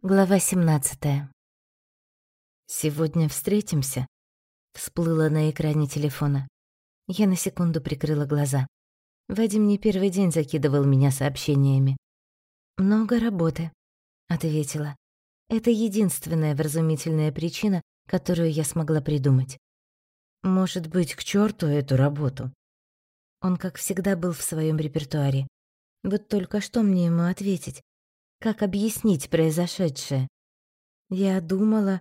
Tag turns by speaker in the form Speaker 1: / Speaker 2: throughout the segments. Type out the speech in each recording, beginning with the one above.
Speaker 1: Глава 17. «Сегодня встретимся?» — всплыло на экране телефона. Я на секунду прикрыла глаза. Вадим не первый день закидывал меня сообщениями. «Много работы», — ответила. Это единственная вразумительная причина, которую я смогла придумать. «Может быть, к черту эту работу?» Он, как всегда, был в своем репертуаре. Вот только что мне ему ответить? Как объяснить произошедшее? Я думала,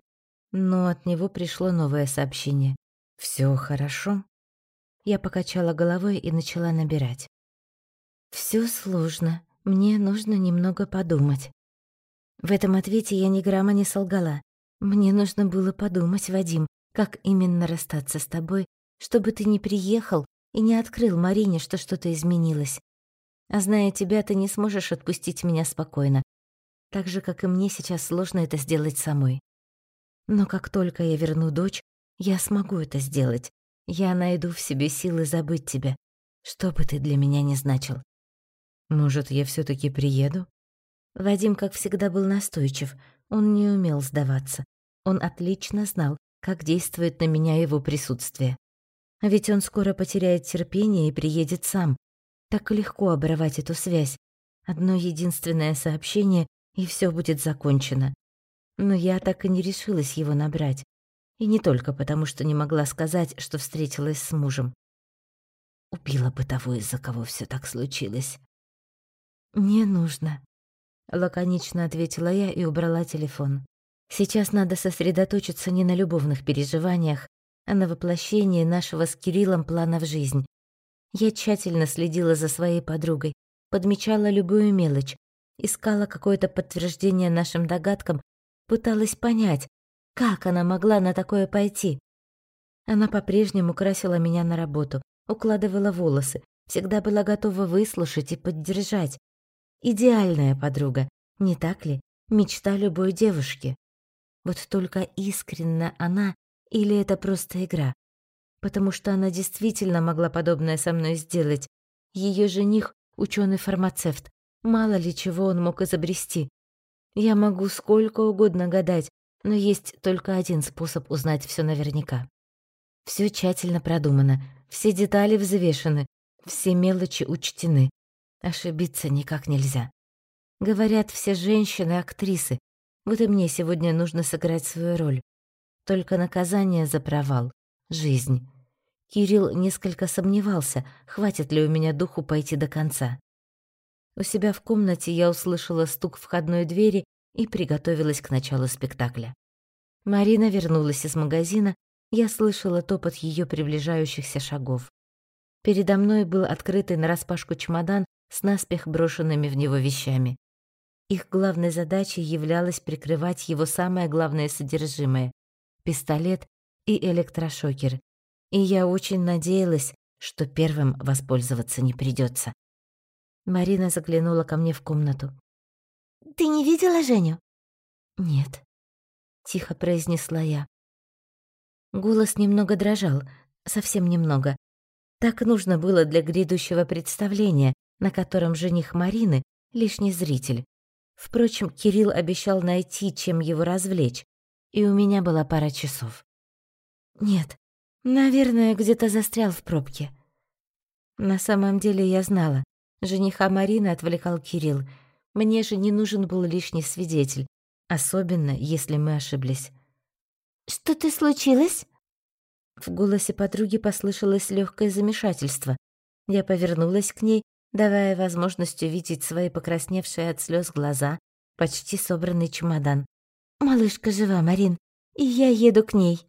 Speaker 1: но от него пришло новое сообщение. Все хорошо?» Я покачала головой и начала набирать. Все сложно. Мне нужно немного подумать». В этом ответе я ни грамма не солгала. Мне нужно было подумать, Вадим, как именно расстаться с тобой, чтобы ты не приехал и не открыл Марине, что что-то изменилось. А зная тебя, ты не сможешь отпустить меня спокойно. Так же, как и мне сейчас сложно это сделать самой. Но как только я верну дочь, я смогу это сделать. Я найду в себе силы забыть тебя, что бы ты для меня ни значил. Может, я все таки приеду? Вадим, как всегда, был настойчив. Он не умел сдаваться. Он отлично знал, как действует на меня его присутствие. Ведь он скоро потеряет терпение и приедет сам, так легко оборвать эту связь. Одно единственное сообщение, и все будет закончено. Но я так и не решилась его набрать. И не только потому, что не могла сказать, что встретилась с мужем. Убила бы того, из-за кого все так случилось. «Не нужно», — лаконично ответила я и убрала телефон. «Сейчас надо сосредоточиться не на любовных переживаниях, а на воплощении нашего с Кириллом плана в жизнь. Я тщательно следила за своей подругой, подмечала любую мелочь, искала какое-то подтверждение нашим догадкам, пыталась понять, как она могла на такое пойти. Она по-прежнему красила меня на работу, укладывала волосы, всегда была готова выслушать и поддержать. Идеальная подруга, не так ли? Мечта любой девушки. Вот только искренна она или это просто игра? потому что она действительно могла подобное со мной сделать. Ее жених — ученый-фармацевт. Мало ли чего он мог изобрести. Я могу сколько угодно гадать, но есть только один способ узнать все наверняка. Все тщательно продумано, все детали взвешены, все мелочи учтены. Ошибиться никак нельзя. Говорят, все женщины — актрисы. Вот и мне сегодня нужно сыграть свою роль. Только наказание за провал — жизнь. Кирилл несколько сомневался, хватит ли у меня духу пойти до конца. У себя в комнате я услышала стук входной двери и приготовилась к началу спектакля. Марина вернулась из магазина, я слышала топот ее приближающихся шагов. Передо мной был открытый нараспашку чемодан с наспех брошенными в него вещами. Их главной задачей являлось прикрывать его самое главное содержимое — пистолет и электрошокер, и я очень надеялась, что первым воспользоваться не придется. Марина заглянула ко мне в комнату. «Ты не видела Женю?» «Нет», — тихо произнесла я. Голос немного дрожал, совсем немного. Так нужно было для грядущего представления, на котором жених Марины — лишний зритель. Впрочем, Кирилл обещал найти, чем его развлечь, и у меня была пара часов. «Нет, Наверное, где-то застрял в пробке. На самом деле я знала. Жениха Марины отвлекал Кирилл. Мне же не нужен был лишний свидетель, особенно если мы ошиблись. «Что-то случилось?» В голосе подруги послышалось легкое замешательство. Я повернулась к ней, давая возможность увидеть свои покрасневшие от слез глаза, почти собранный чемодан. «Малышка жива, Марин, и я еду к ней».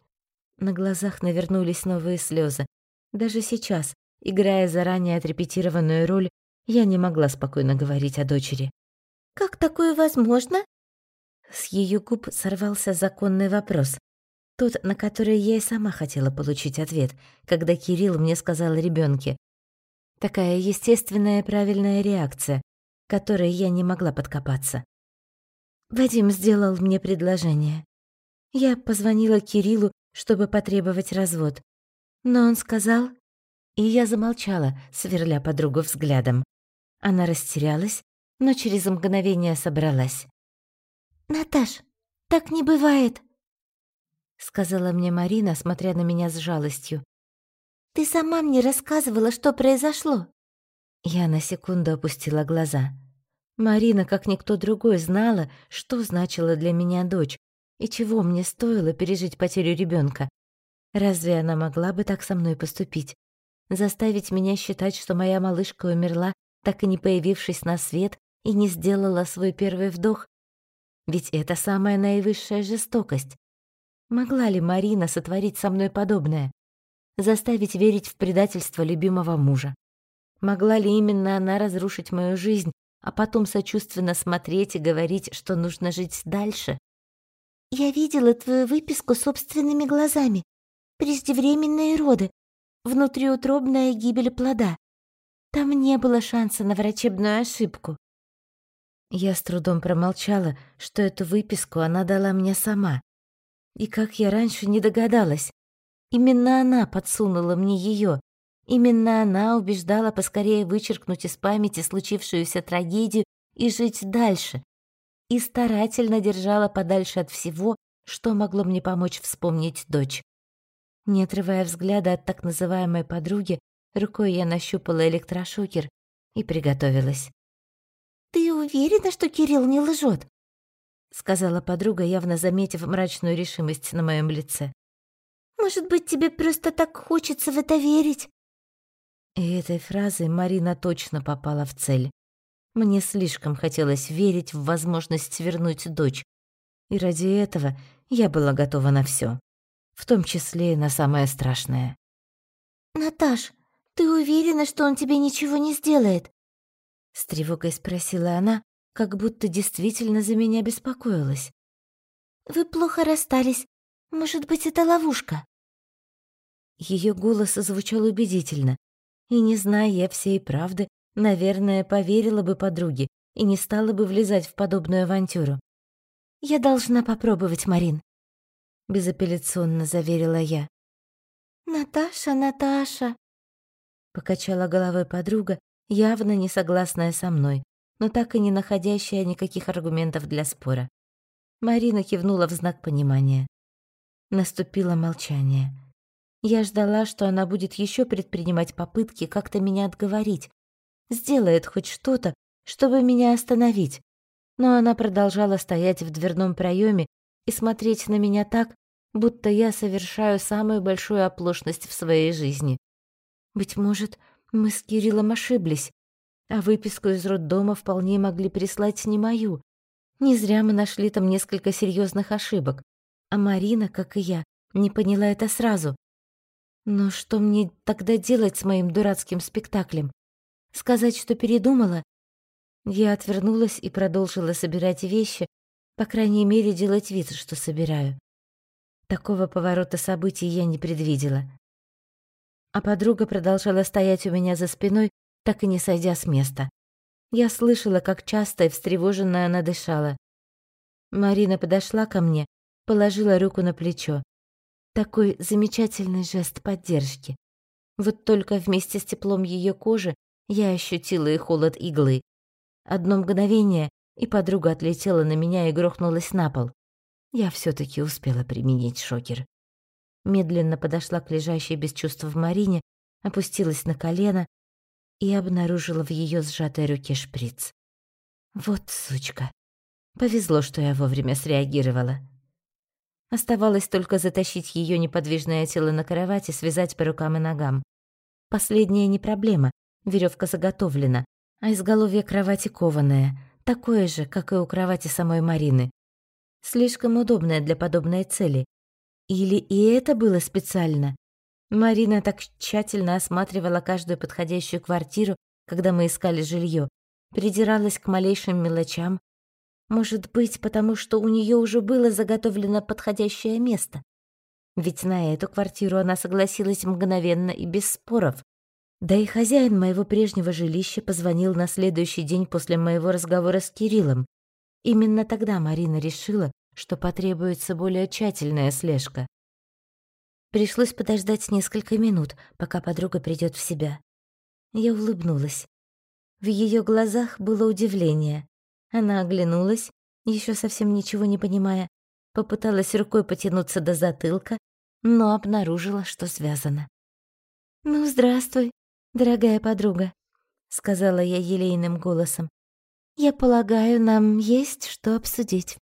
Speaker 1: На глазах навернулись новые слезы. Даже сейчас, играя заранее отрепетированную роль, я не могла спокойно говорить о дочери. «Как такое возможно?» С ее губ сорвался законный вопрос. Тот, на который я и сама хотела получить ответ, когда Кирилл мне сказал ребенке. Такая естественная правильная реакция, которой я не могла подкопаться. Вадим сделал мне предложение. Я позвонила Кириллу чтобы потребовать развод. Но он сказал... И я замолчала, сверля подругу взглядом. Она растерялась, но через мгновение собралась. «Наташ, так не бывает!» Сказала мне Марина, смотря на меня с жалостью. «Ты сама мне рассказывала, что произошло!» Я на секунду опустила глаза. Марина, как никто другой, знала, что значила для меня дочь и чего мне стоило пережить потерю ребенка. Разве она могла бы так со мной поступить? Заставить меня считать, что моя малышка умерла, так и не появившись на свет и не сделала свой первый вдох? Ведь это самая наивысшая жестокость. Могла ли Марина сотворить со мной подобное? Заставить верить в предательство любимого мужа? Могла ли именно она разрушить мою жизнь, а потом сочувственно смотреть и говорить, что нужно жить дальше? «Я видела твою выписку собственными глазами. Преждевременные роды, внутриутробная гибель плода. Там не было шанса на врачебную ошибку». Я с трудом промолчала, что эту выписку она дала мне сама. И как я раньше не догадалась. Именно она подсунула мне ее, Именно она убеждала поскорее вычеркнуть из памяти случившуюся трагедию и жить дальше. И старательно держала подальше от всего, что могло мне помочь вспомнить дочь. Не отрывая взгляда от так называемой подруги, рукой я нащупала электрошокер и приготовилась. «Ты уверена, что Кирилл не лжет? сказала подруга, явно заметив мрачную решимость на моем лице. «Может быть, тебе просто так хочется в это верить?» И этой фразой Марина точно попала в цель. Мне слишком хотелось верить в возможность вернуть дочь. И ради этого я была готова на все, в том числе и на самое страшное. «Наташ, ты уверена, что он тебе ничего не сделает?» С тревогой спросила она, как будто действительно за меня беспокоилась. «Вы плохо расстались. Может быть, это ловушка?» Ее голос звучал убедительно, и не зная всей правды, наверное, поверила бы подруге и не стала бы влезать в подобную авантюру. «Я должна попробовать, Марин», — безапелляционно заверила я. «Наташа, Наташа», — покачала головой подруга, явно не согласная со мной, но так и не находящая никаких аргументов для спора. Марина кивнула в знак понимания. Наступило молчание. Я ждала, что она будет еще предпринимать попытки как-то меня отговорить, сделает хоть что-то, чтобы меня остановить. Но она продолжала стоять в дверном проеме и смотреть на меня так, будто я совершаю самую большую оплошность в своей жизни. Быть может, мы с Кириллом ошиблись, а выписку из роддома вполне могли прислать не мою. Не зря мы нашли там несколько серьезных ошибок, а Марина, как и я, не поняла это сразу. Но что мне тогда делать с моим дурацким спектаклем? Сказать, что передумала? Я отвернулась и продолжила собирать вещи, по крайней мере, делать вид, что собираю. Такого поворота событий я не предвидела. А подруга продолжала стоять у меня за спиной, так и не сойдя с места. Я слышала, как часто и встревоженно она дышала. Марина подошла ко мне, положила руку на плечо. Такой замечательный жест поддержки. Вот только вместе с теплом ее кожи я ощутила и холод иглы. Одно мгновение, и подруга отлетела на меня и грохнулась на пол. Я все таки успела применить шокер. Медленно подошла к лежащей без чувств в Марине, опустилась на колено и обнаружила в ее сжатой руке шприц. Вот сучка. Повезло, что я вовремя среагировала. Оставалось только затащить ее неподвижное тело на кровать и связать по рукам и ногам. Последняя не проблема, веревка заготовлена, а изголовье кровати кованое, такое же, как и у кровати самой Марины. Слишком удобное для подобной цели. Или и это было специально? Марина так тщательно осматривала каждую подходящую квартиру, когда мы искали жилье, придиралась к малейшим мелочам, может быть, потому что у нее уже было заготовлено подходящее место. Ведь на эту квартиру она согласилась мгновенно и без споров. Да и хозяин моего прежнего жилища позвонил на следующий день после моего разговора с Кириллом. Именно тогда Марина решила, что потребуется более тщательная слежка. Пришлось подождать несколько минут, пока подруга придет в себя. Я улыбнулась. В ее глазах было удивление. Она оглянулась еще совсем ничего не понимая, попыталась рукой потянуться до затылка, но обнаружила, что связано. «Ну, здравствуй, дорогая подруга», — сказала я елейным голосом. «Я полагаю, нам есть что обсудить».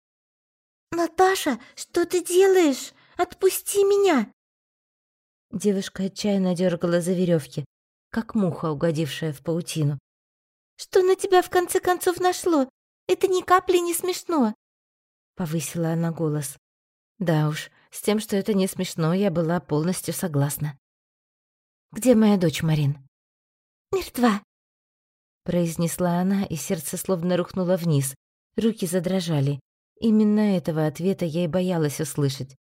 Speaker 2: «Наташа, что ты делаешь? Отпусти меня!»
Speaker 1: Девушка отчаянно дергала за веревки, как муха, угодившая в паутину.
Speaker 2: «Что на тебя в конце концов нашло? Это ни капли не смешно!»
Speaker 1: Повысила она голос. Да уж, с тем, что это не смешно, я была полностью согласна. «Где моя дочь, Марин?»
Speaker 2: «Мертва», —
Speaker 1: произнесла она, и сердце словно рухнуло вниз. Руки задрожали. Именно этого ответа я и боялась услышать.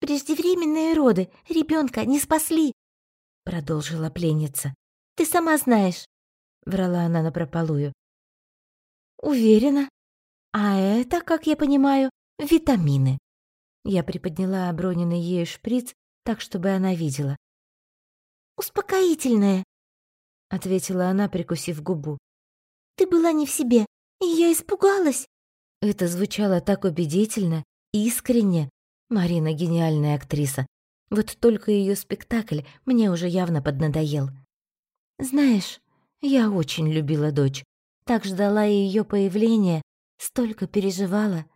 Speaker 2: «Преждевременные роды, ребенка не спасли», — продолжила пленница. «Ты сама знаешь», — врала она напропалую.
Speaker 1: «Уверена. А это, как я понимаю, витамины». Я приподняла оброненный ею шприц так, чтобы она видела.
Speaker 2: «Успокоительное», — ответила она, прикусив губу. «Ты была не в себе, и я испугалась».
Speaker 1: Это звучало так убедительно, искренне. Марина гениальная актриса. Вот только ее спектакль мне уже явно поднадоел. Знаешь, я очень любила дочь. Так ждала ее появления, столько переживала.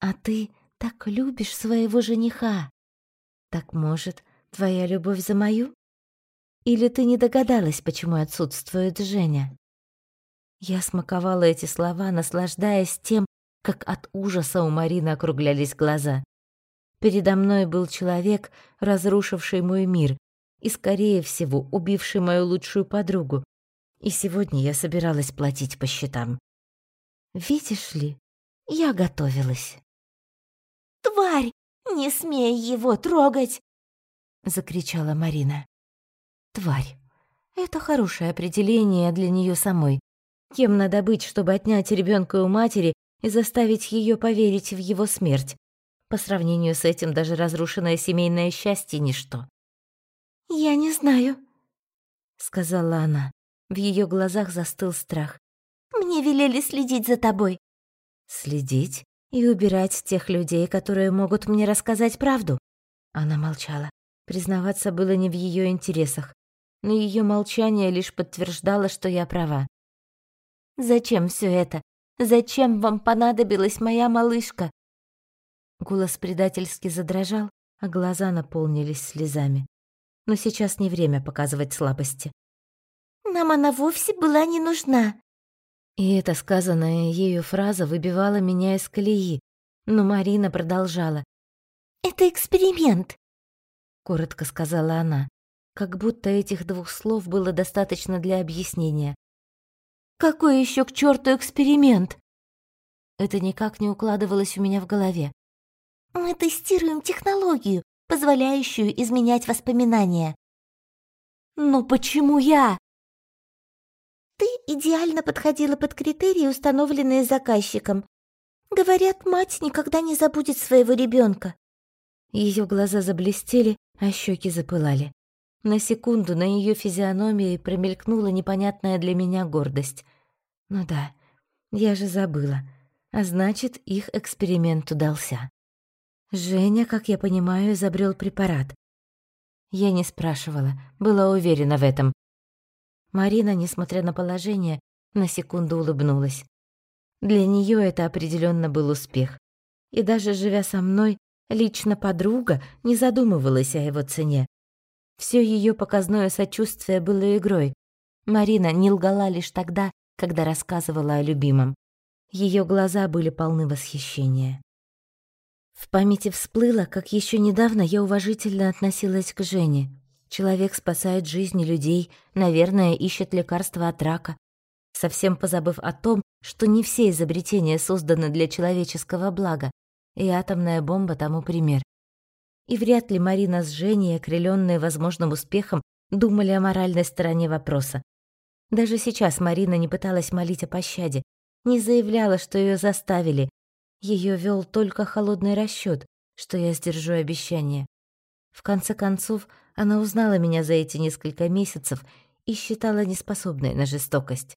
Speaker 1: А ты так любишь своего жениха. Так, может, твоя любовь за мою? Или ты не догадалась, почему отсутствует Женя?» Я смаковала эти слова, наслаждаясь тем, как от ужаса у Марины округлялись глаза. Передо мной был человек, разрушивший мой мир и, скорее всего, убивший мою лучшую подругу. И сегодня я собиралась платить по счетам. Видишь ли, я готовилась.
Speaker 2: «Тварь! Не смей его трогать!» — закричала Марина.
Speaker 1: «Тварь! Это хорошее определение для нее самой. Кем надо быть, чтобы отнять ребенка у матери и заставить ее поверить в его смерть? По сравнению с этим даже разрушенное семейное счастье — ничто».
Speaker 2: «Я не знаю», —
Speaker 1: сказала она. В ее глазах застыл страх.
Speaker 2: «Мне велели следить за тобой».
Speaker 1: «Следить? и убирать тех людей, которые могут мне рассказать правду. Она молчала. Признаваться было не в ее интересах, но ее молчание лишь подтверждало, что я права.
Speaker 2: «Зачем все это? Зачем вам понадобилась моя малышка?»
Speaker 1: Голос предательски задрожал, а глаза наполнились слезами. Но сейчас не время показывать слабости.
Speaker 2: «Нам она вовсе была не нужна»,
Speaker 1: и эта сказанная ею фраза выбивала меня из колеи, но Марина продолжала.
Speaker 2: «Это эксперимент», —
Speaker 1: коротко сказала она, как будто этих двух слов было достаточно для объяснения.
Speaker 2: «Какой еще к черту эксперимент?»
Speaker 1: Это никак не укладывалось у меня в голове.
Speaker 2: «Мы тестируем технологию, позволяющую изменять воспоминания».
Speaker 1: «Но почему я?»
Speaker 2: Ты идеально подходила под критерии, установленные заказчиком. Говорят, мать никогда не забудет своего ребенка.
Speaker 1: Ее глаза заблестели, а щеки запылали. На секунду на ее физиономии промелькнула непонятная для меня гордость. Ну да, я же забыла. А значит, их эксперимент удался. Женя, как я понимаю, изобрел препарат. Я не спрашивала, была уверена в этом. Марина, несмотря на положение, на секунду улыбнулась. Для нее это определенно был успех. И даже живя со мной, лично подруга не задумывалась о его цене. Все ее показное сочувствие было игрой. Марина не лгала лишь тогда, когда рассказывала о любимом. Ее глаза были полны восхищения. В памяти всплыло, как еще недавно я уважительно относилась к Жене, Человек спасает жизни людей, наверное, ищет лекарства от рака, совсем позабыв о том, что не все изобретения созданы для человеческого блага, и атомная бомба тому пример. И вряд ли Марина с Женей, окрылённые возможным успехом, думали о моральной стороне вопроса. Даже сейчас Марина не пыталась молить о пощаде, не заявляла, что ее заставили. Ее вел только холодный расчет, что я сдержу обещание. В конце концов, она узнала меня за эти несколько месяцев и считала неспособной на жестокость.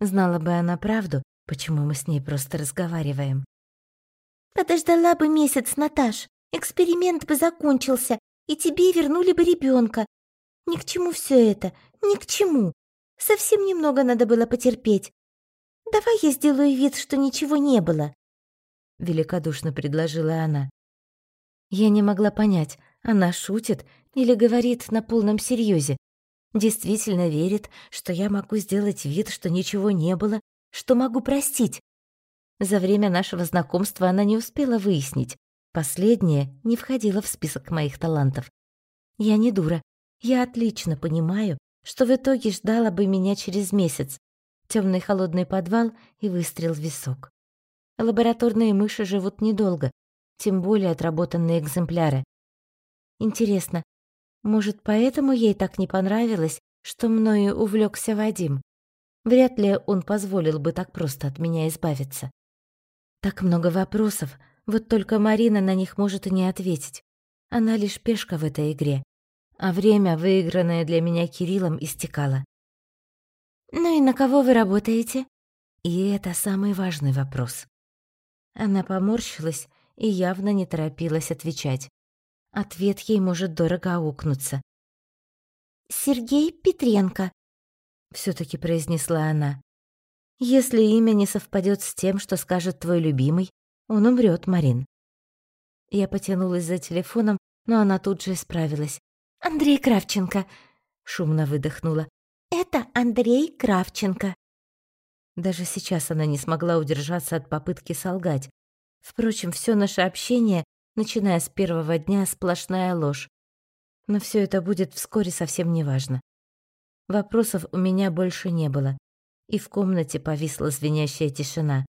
Speaker 1: Знала бы она правду, Почему мы с ней просто разговариваем?
Speaker 2: Подождала бы месяц, Наташ. Эксперимент бы закончился, и тебе вернули бы ребенка. Ни к чему все это, ни к чему. Совсем немного надо было потерпеть. Давай я сделаю вид, что ничего не было.
Speaker 1: Великодушно предложила она. Я не могла понять, она шутит или говорит на полном серьезе. Действительно верит, что я могу сделать вид, что ничего не было, что могу простить. За время нашего знакомства она не успела выяснить. Последнее не входило в список моих талантов. Я не дура. Я отлично понимаю, что в итоге ждала бы меня через месяц. Темный холодный подвал и выстрел в висок. Лабораторные мыши живут недолго, тем более отработанные экземпляры. Интересно, может, поэтому ей так не понравилось, что мною увлекся Вадим? Вряд ли он позволил бы так просто от меня избавиться. Так много вопросов, вот только Марина на них может и не ответить. Она лишь пешка в этой игре. А время, выигранное для меня Кириллом, истекало.
Speaker 2: «Ну и на кого вы работаете?»
Speaker 1: И это самый важный вопрос. Она поморщилась и явно не торопилась отвечать. Ответ ей может дорого аукнуться.
Speaker 2: «Сергей Петренко»,
Speaker 1: все таки произнесла она. «Если имя не совпадет с тем, что скажет твой любимый, он умрет, Марин». Я потянулась за телефоном, но она тут же исправилась.
Speaker 2: «Андрей Кравченко», — шумно выдохнула. «Это Андрей Кравченко».
Speaker 1: Даже сейчас она не смогла удержаться от попытки солгать. Впрочем, все наше общение, начиная с первого дня, сплошная ложь. Но все это будет вскоре совсем неважно. Вопросов у меня больше не было, и в комнате повисла звенящая тишина.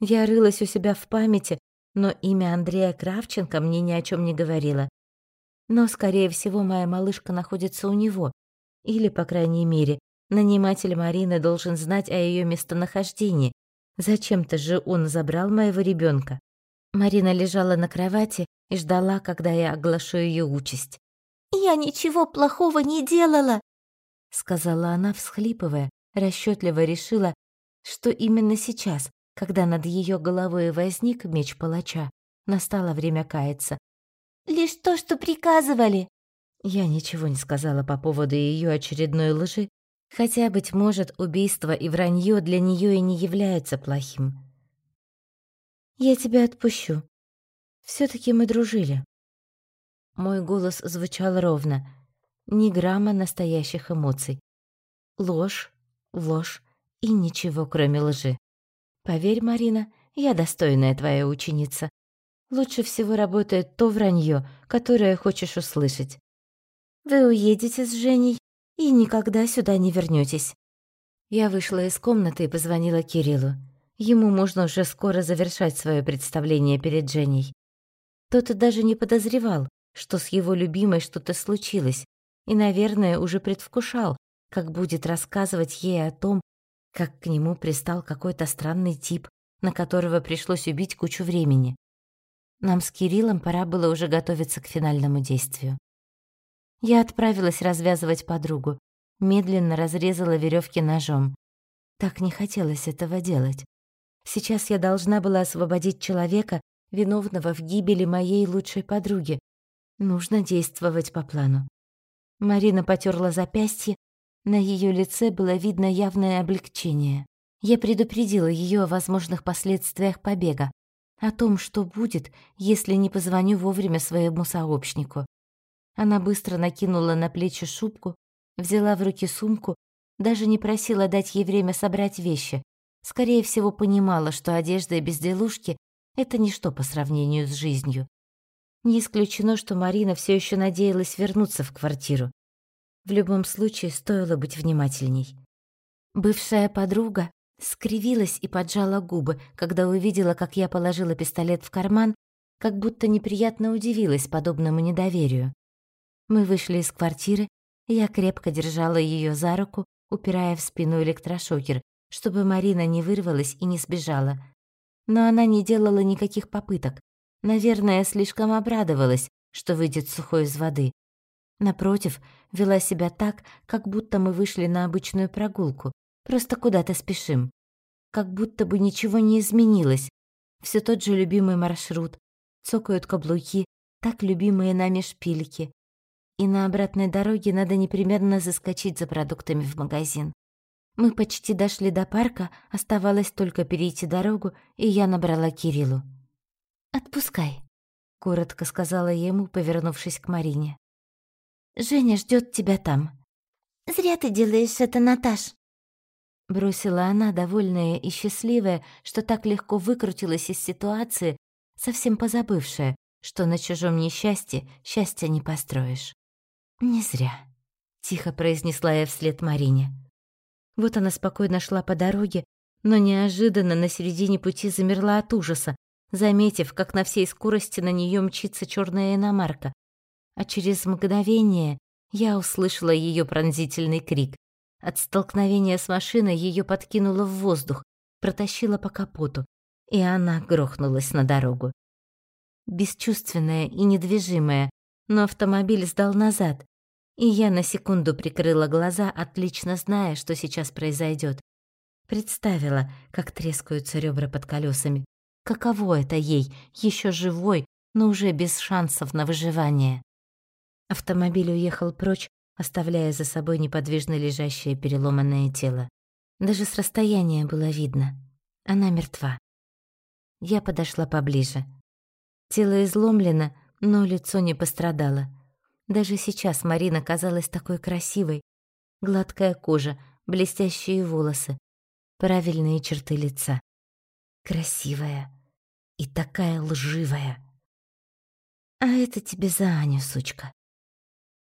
Speaker 1: Я рылась у себя в памяти, но имя Андрея Кравченко мне ни о чем не говорило. Но, скорее всего, моя малышка находится у него, или, по крайней мере, наниматель Марины должен знать о ее местонахождении. Зачем-то же он забрал моего ребенка. Марина лежала на кровати и ждала, когда я оглашу ее участь.
Speaker 2: «Я ничего плохого не делала!»
Speaker 1: сказала она, всхлипывая, расчетливо решила, что именно сейчас, когда над ее головой возник меч палача, настало время каяться.
Speaker 2: «Лишь то, что приказывали!»
Speaker 1: Я ничего не сказала по поводу ее очередной лжи, хотя, быть может, убийство и вранье для нее и не являются плохим. «Я тебя отпущу. все таки мы дружили». Мой голос звучал ровно — ни грамма настоящих эмоций. Ложь, ложь и ничего, кроме лжи. Поверь, Марина, я достойная твоя ученица. Лучше всего работает то вранье, которое хочешь услышать. Вы уедете с Женей и никогда сюда не вернетесь. Я вышла из комнаты и позвонила Кириллу. Ему можно уже скоро завершать свое представление перед Женей. Тот даже не подозревал, что с его любимой что-то случилось, и, наверное, уже предвкушал, как будет рассказывать ей о том, как к нему пристал какой-то странный тип, на которого пришлось убить кучу времени. Нам с Кириллом пора было уже готовиться к финальному действию. Я отправилась развязывать подругу, медленно разрезала веревки ножом. Так не хотелось этого делать. Сейчас я должна была освободить человека, виновного в гибели моей лучшей подруги. Нужно действовать по плану. Марина потерла запястье, на ее лице было видно явное облегчение. Я предупредила ее о возможных последствиях побега, о том, что будет, если не позвоню вовремя своему сообщнику. Она быстро накинула на плечи шубку, взяла в руки сумку, даже не просила дать ей время собрать вещи. Скорее всего, понимала, что одежда и безделушки — это ничто по сравнению с жизнью. Не исключено, что Марина все еще надеялась вернуться в квартиру. В любом случае, стоило быть внимательней. Бывшая подруга скривилась и поджала губы, когда увидела, как я положила пистолет в карман, как будто неприятно удивилась подобному недоверию. Мы вышли из квартиры, я крепко держала ее за руку, упирая в спину электрошокер, чтобы Марина не вырвалась и не сбежала. Но она не делала никаких попыток, Наверное, слишком обрадовалась, что выйдет сухой из воды. Напротив, вела себя так, как будто мы вышли на обычную прогулку, просто куда-то спешим. как будто бы ничего не изменилось. Все тот же любимый маршрут, цокают каблуки, так любимые нами шпильки. И на обратной дороге надо непременно заскочить за продуктами в магазин. Мы почти дошли до парка, оставалось только перейти дорогу, и я набрала Кириллу. «Отпускай», — коротко сказала ему, повернувшись к Марине. «Женя ждет тебя там».
Speaker 2: «Зря ты делаешь это, Наташ», —
Speaker 1: бросила она, довольная и счастливая, что так легко выкрутилась из ситуации, совсем позабывшая, что на чужом несчастье счастья не построишь. «Не зря», — тихо произнесла я вслед Марине. Вот она спокойно шла по дороге, но неожиданно на середине пути замерла от ужаса, заметив, как на всей скорости на нее мчится черная иномарка. А через мгновение я услышала ее пронзительный крик. От столкновения с машиной ее подкинуло в воздух, протащило по капоту, и она грохнулась на дорогу. Бесчувственная и недвижимая, но автомобиль сдал назад, и я на секунду прикрыла глаза, отлично зная, что сейчас произойдет. Представила, как трескаются ребра под колесами. Каково это ей, еще живой, но уже без шансов на выживание. Автомобиль уехал прочь, оставляя за собой неподвижно лежащее переломанное тело. Даже с расстояния было видно. Она мертва. Я подошла поближе. Тело изломлено, но лицо не пострадало. Даже сейчас Марина казалась такой красивой. Гладкая кожа, блестящие волосы, правильные черты лица. Красивая и такая лживая. «А это тебе за Аню, сучка», —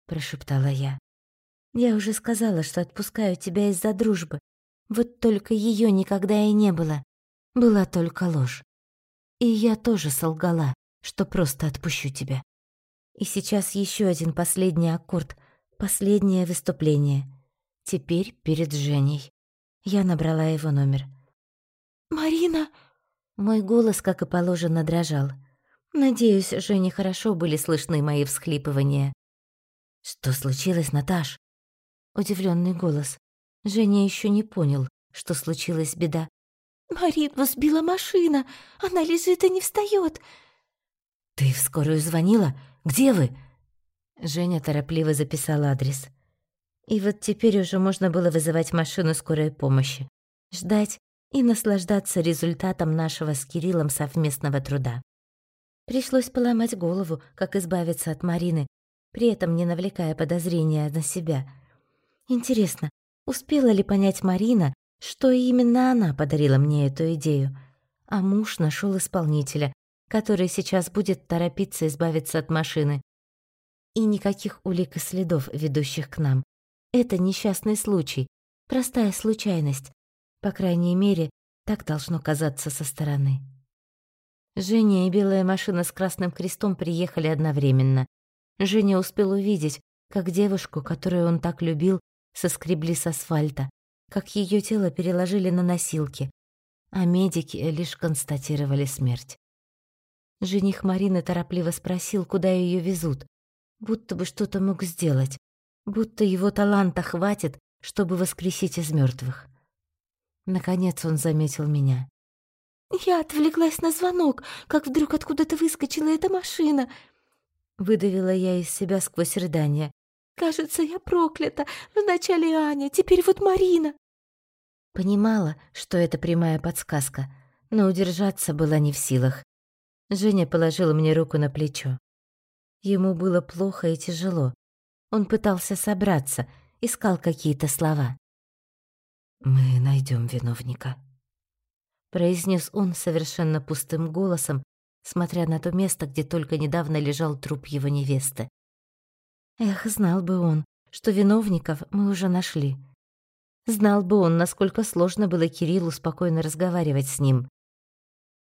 Speaker 1: прошептала я. «Я уже сказала, что отпускаю тебя из-за дружбы. Вот только ее никогда и не было. Была только ложь. И я тоже солгала, что просто отпущу тебя. И сейчас еще один последний аккорд, последнее выступление. Теперь перед Женей. Я набрала его номер.
Speaker 2: «Марина!»
Speaker 1: Мой голос, как и положено, дрожал. Надеюсь, Жене хорошо были слышны мои всхлипывания. «Что случилось, Наташ?» Удивленный голос. Женя еще не понял, что случилась беда.
Speaker 2: «Марину сбила машина! Она лежит и не встает.
Speaker 1: «Ты в скорую звонила? Где вы?» Женя торопливо записал адрес. И вот теперь уже можно было вызывать машину скорой помощи, ждать и наслаждаться результатом нашего с Кириллом совместного труда. Пришлось поломать голову, как избавиться от Марины, при этом не навлекая подозрения на себя. Интересно, успела ли понять Марина, что именно она подарила мне эту идею? А муж нашел исполнителя, который сейчас будет торопиться избавиться от машины. И никаких улик и следов, ведущих к нам. Это несчастный случай, простая случайность. По крайней мере, так должно казаться со стороны. Женя и белая машина с красным крестом приехали одновременно. Женя успел увидеть, как девушку, которую он так любил, соскребли с асфальта, как ее тело переложили на носилки, а медики лишь констатировали смерть. Жених Марины торопливо спросил, куда ее везут, будто бы что-то мог сделать, будто его таланта хватит, чтобы воскресить из мертвых. Наконец он заметил меня.
Speaker 2: «Я отвлеклась на звонок, как вдруг откуда-то выскочила эта машина!»
Speaker 1: Выдавила я из себя сквозь рыдание.
Speaker 2: «Кажется, я проклята. Вначале Аня, теперь вот Марина!»
Speaker 1: Понимала, что это прямая подсказка, но удержаться была не в силах. Женя положил мне руку на плечо. Ему было плохо и тяжело. Он пытался собраться, искал какие-то слова. «Мы найдем виновника», — произнес он совершенно пустым голосом, смотря на то место, где только недавно лежал труп его невесты. Эх, знал бы он, что виновников мы уже нашли. Знал бы он, насколько сложно было Кириллу спокойно разговаривать с ним.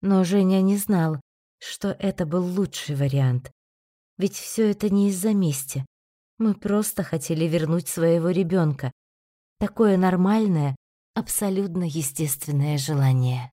Speaker 1: Но Женя не знал, что это был лучший вариант. Ведь все это не из-за мести. Мы просто хотели вернуть своего ребенка. Такое нормальное, абсолютно естественное желание.